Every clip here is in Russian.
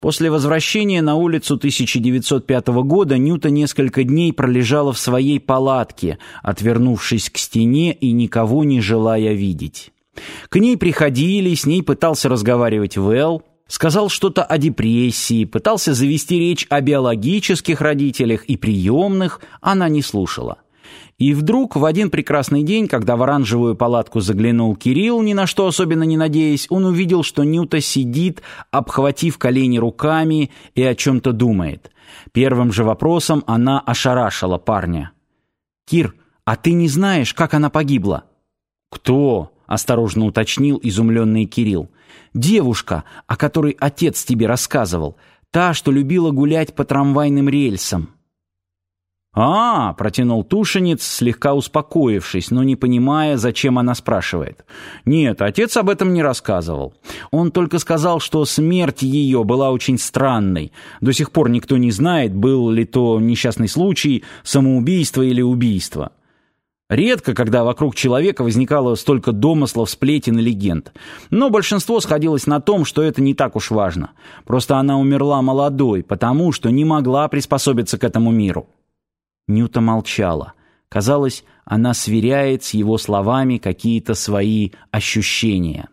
После возвращения на улицу 1905 года Нюта несколько дней пролежала в своей палатке, отвернувшись к стене и никого не желая видеть. К ней приходили, с ней пытался разговаривать Вэл, сказал что-то о депрессии, пытался завести речь о биологических родителях и приемных, она не слушала. И вдруг в один прекрасный день, когда в оранжевую палатку заглянул Кирилл, ни на что особенно не надеясь, он увидел, что Нюта сидит, обхватив колени руками и о чем-то думает. Первым же вопросом она ошарашила парня. «Кир, а ты не знаешь, как она погибла?» «Кто?» — осторожно уточнил изумленный Кирилл. «Девушка, о которой отец тебе рассказывал. Та, что любила гулять по трамвайным рельсам». «А, — протянул Тушенец, слегка успокоившись, но не понимая, зачем она спрашивает. Нет, отец об этом не рассказывал. Он только сказал, что смерть ее была очень странной. До сих пор никто не знает, был ли то несчастный случай, самоубийство или убийство. Редко, когда вокруг человека возникало столько домыслов, сплетен и легенд. Но большинство сходилось на том, что это не так уж важно. Просто она умерла молодой, потому что не могла приспособиться к этому миру. Нюта молчала. Казалось, она сверяет с его словами какие-то свои ощущения.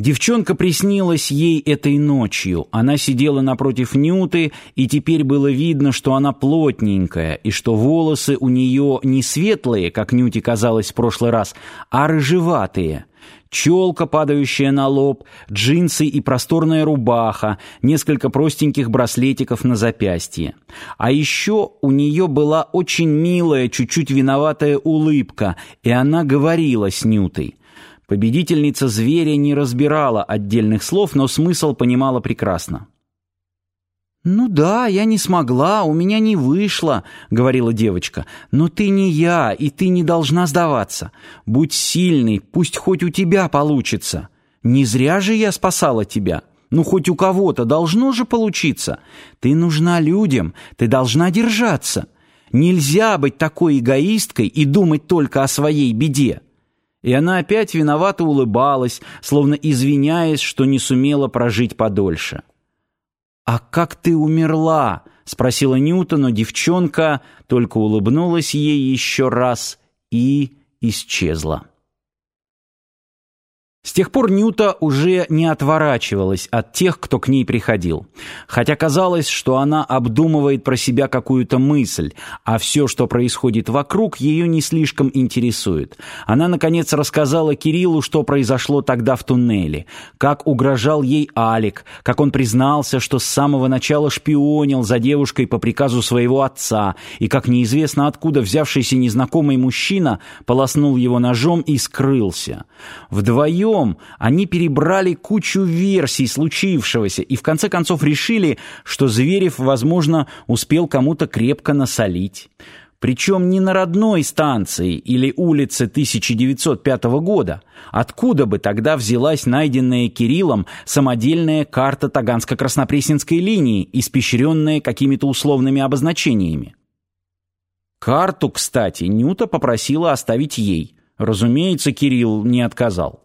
Девчонка приснилась ей этой ночью. Она сидела напротив Нюты, и теперь было видно, что она плотненькая, и что волосы у нее не светлые, как Нюте казалось в прошлый раз, а рыжеватые челка, падающая на лоб, джинсы и просторная рубаха, несколько простеньких браслетиков на запястье. А еще у нее была очень милая, чуть-чуть виноватая улыбка, и она говорила с Нютой. Победительница зверя не разбирала отдельных слов, но смысл понимала прекрасно. «Ну да, я не смогла, у меня не вышло», — говорила девочка. «Но ты не я, и ты не должна сдаваться. Будь сильный, пусть хоть у тебя получится. Не зря же я спасала тебя. Ну хоть у кого-то должно же получиться. Ты нужна людям, ты должна держаться. Нельзя быть такой эгоисткой и думать только о своей беде». И она опять виновато улыбалась, словно извиняясь, что не сумела прожить подольше. «А как ты умерла?» — спросила Ньюта, но девчонка только улыбнулась ей еще раз и исчезла. С тех пор Нюта уже не отворачивалась от тех, кто к ней приходил. Хотя казалось, что она обдумывает про себя какую-то мысль, а все, что происходит вокруг, ее не слишком интересует. Она, наконец, рассказала Кириллу, что произошло тогда в туннеле, как угрожал ей Алик, как он признался, что с самого начала шпионил за девушкой по приказу своего отца, и как неизвестно откуда взявшийся незнакомый мужчина полоснул его ножом и скрылся. Вдвоем вдвоем они перебрали кучу версий случившегося и в конце концов решили, что Зверев, возможно, успел кому-то крепко насолить. Причем не на родной станции или улице 1905 года. Откуда бы тогда взялась найденная Кириллом самодельная карта Таганско-Краснопресненской линии, испещренная какими-то условными обозначениями? Карту, кстати, Нюта попросила оставить ей. Разумеется, Кирилл не отказал.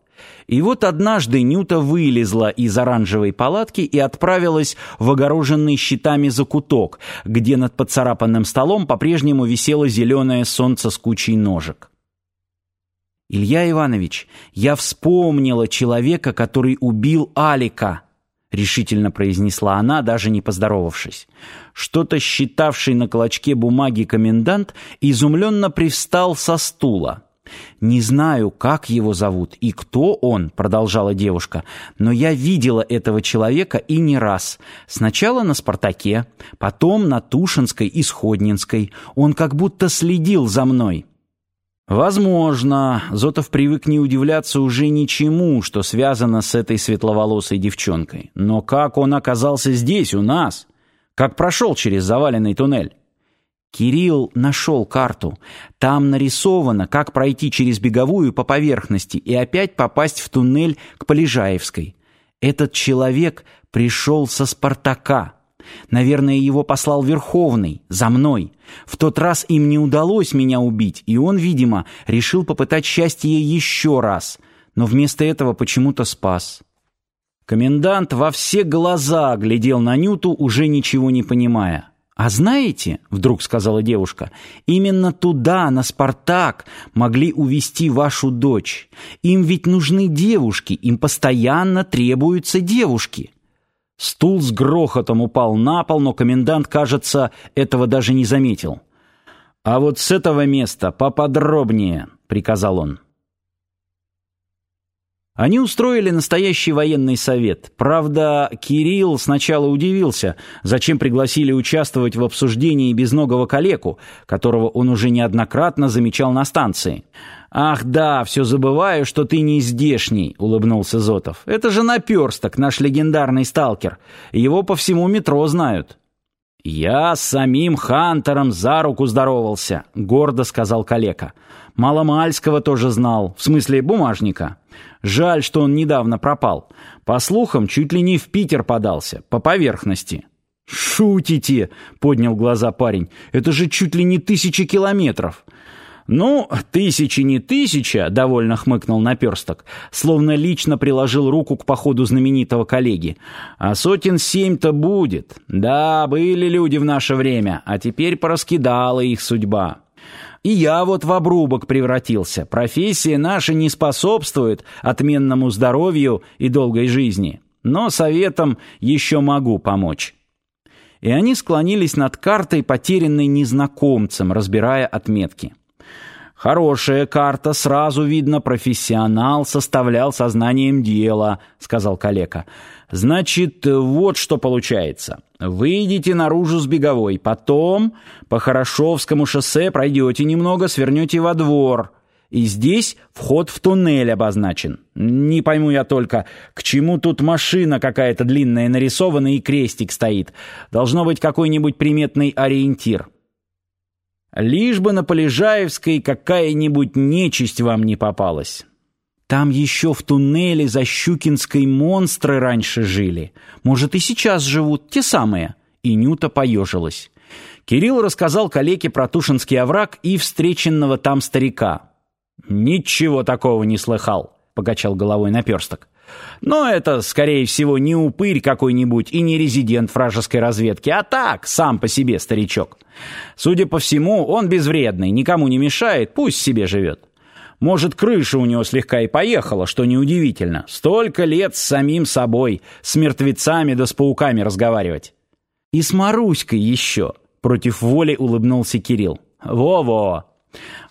И вот однажды Нюта вылезла из оранжевой палатки и отправилась в огороженный щитами закуток, где над поцарапанным столом по-прежнему висело зеленое солнце с кучей ножек. «Илья Иванович, я вспомнила человека, который убил Алика», — решительно произнесла она, даже не поздоровавшись. Что-то считавший на клочке бумаги комендант изумленно привстал со стула. «Не знаю, как его зовут и кто он», — продолжала девушка, «но я видела этого человека и не раз. Сначала на «Спартаке», потом на Тушинской и Сходнинской. Он как будто следил за мной». Возможно, Зотов привык не удивляться уже ничему, что связано с этой светловолосой девчонкой. Но как он оказался здесь, у нас? Как прошел через заваленный туннель? Кирилл нашел карту. Там нарисовано, как пройти через беговую по поверхности и опять попасть в туннель к Полежаевской. Этот человек пришел со Спартака. Наверное, его послал Верховный, за мной. В тот раз им не удалось меня убить, и он, видимо, решил попытать счастье еще раз, но вместо этого почему-то спас. Комендант во все глаза глядел на Нюту, уже ничего не понимая. «А знаете, — вдруг сказала девушка, — именно туда, на «Спартак», могли увести вашу дочь. Им ведь нужны девушки, им постоянно требуются девушки». Стул с грохотом упал на пол, но комендант, кажется, этого даже не заметил. «А вот с этого места поподробнее», — приказал он. Они устроили настоящий военный совет. Правда, Кирилл сначала удивился, зачем пригласили участвовать в обсуждении безногого калеку, которого он уже неоднократно замечал на станции. «Ах да, все забываю, что ты не здешний», — улыбнулся Зотов. «Это же наперсток, наш легендарный сталкер. Его по всему метро знают». «Я с самим Хантером за руку здоровался», — гордо сказал калека. «Маломальского тоже знал, в смысле бумажника. Жаль, что он недавно пропал. По слухам, чуть ли не в Питер подался, по поверхности». «Шутите!» — поднял глаза парень. «Это же чуть ли не тысячи километров!» «Ну, тысячи не тысяча», — довольно хмыкнул наперсток, словно лично приложил руку к походу знаменитого коллеги. «А сотен семь-то будет. Да, были люди в наше время, а теперь пораскидала их судьба». И я вот в обрубок превратился. Профессия наша не способствует отменному здоровью и долгой жизни. Но советом еще могу помочь. И они склонились над картой, потерянной незнакомцем, разбирая отметки. «Хорошая карта, сразу видно, профессионал составлял сознанием дела», — сказал калека. «Значит, вот что получается. Выйдете наружу с беговой, потом по Хорошовскому шоссе пройдете немного, свернете во двор». И здесь вход в туннель обозначен. Не пойму я только, к чему тут машина какая-то длинная нарисована и крестик стоит. Должно быть какой-нибудь приметный ориентир. Лишь бы на Полежаевской какая-нибудь нечисть вам не попалась. Там еще в туннеле за Щукинской монстры раньше жили. Может, и сейчас живут те самые. И Нюта поежилась. Кирилл рассказал калеке про Тушинский овраг и встреченного там старика. «Ничего такого не слыхал», — покачал головой наперсток. Но это, скорее всего, не упырь какой-нибудь и не резидент вражеской разведки, а так, сам по себе старичок. Судя по всему, он безвредный, никому не мешает, пусть себе живет. Может, крыша у него слегка и поехала, что неудивительно. Столько лет с самим собой, с мертвецами да с пауками разговаривать. И с Маруськой еще, против воли улыбнулся Кирилл. Во-во,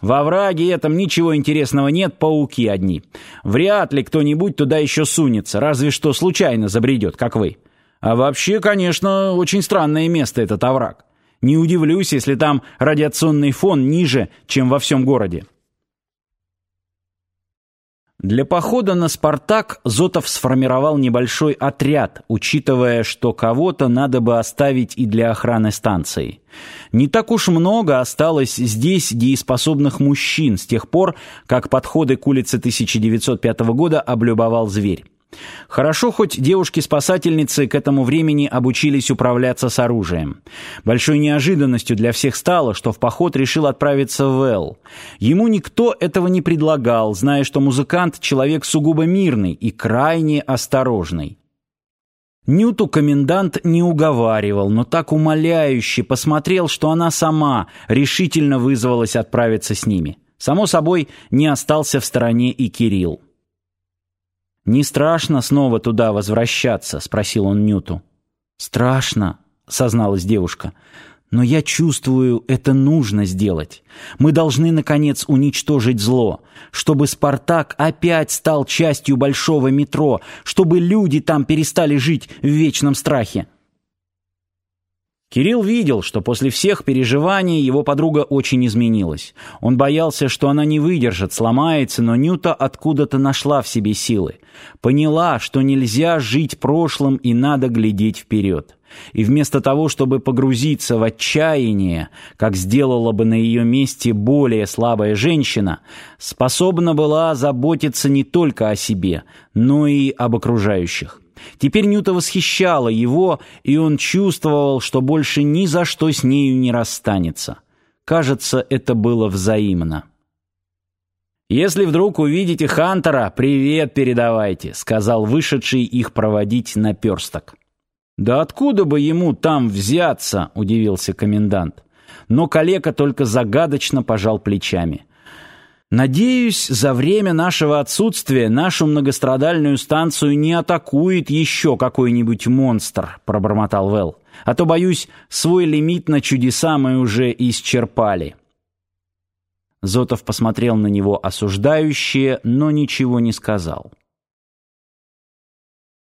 во враге этом ничего интересного нет, пауки одни. Вряд ли кто-нибудь туда еще сунется, разве что случайно забредет, как вы. А вообще, конечно, очень странное место этот овраг. Не удивлюсь, если там радиационный фон ниже, чем во всем городе. Для похода на «Спартак» Зотов сформировал небольшой отряд, учитывая, что кого-то надо бы оставить и для охраны станции. Не так уж много осталось здесь дееспособных мужчин с тех пор, как подходы к улице 1905 года облюбовал зверь. Хорошо, хоть девушки-спасательницы к этому времени обучились управляться с оружием. Большой неожиданностью для всех стало, что в поход решил отправиться Вэл. Ему никто этого не предлагал, зная, что музыкант — человек сугубо мирный и крайне осторожный. Нюту комендант не уговаривал, но так умоляюще посмотрел, что она сама решительно вызвалась отправиться с ними. Само собой, не остался в стороне и Кирилл. «Не страшно снова туда возвращаться?» — спросил он Нюту. «Страшно», — созналась девушка. «Но я чувствую, это нужно сделать. Мы должны, наконец, уничтожить зло, чтобы Спартак опять стал частью большого метро, чтобы люди там перестали жить в вечном страхе. Кирилл видел, что после всех переживаний его подруга очень изменилась. Он боялся, что она не выдержит, сломается, но Нюта откуда-то нашла в себе силы. Поняла, что нельзя жить прошлым и надо глядеть вперед. И вместо того, чтобы погрузиться в отчаяние, как сделала бы на ее месте более слабая женщина, способна была заботиться не только о себе, но и об окружающих. Теперь Нюта восхищала его, и он чувствовал, что больше ни за что с нею не расстанется. Кажется, это было взаимно. «Если вдруг увидите Хантера, привет передавайте», — сказал вышедший их проводить наперсток. «Да откуда бы ему там взяться?» — удивился комендант. Но калека только загадочно пожал плечами. «Надеюсь, за время нашего отсутствия нашу многострадальную станцию не атакует еще какой-нибудь монстр», — пробормотал Вэл. «А то, боюсь, свой лимит на чудеса мы уже исчерпали». Зотов посмотрел на него осуждающе, но ничего не сказал.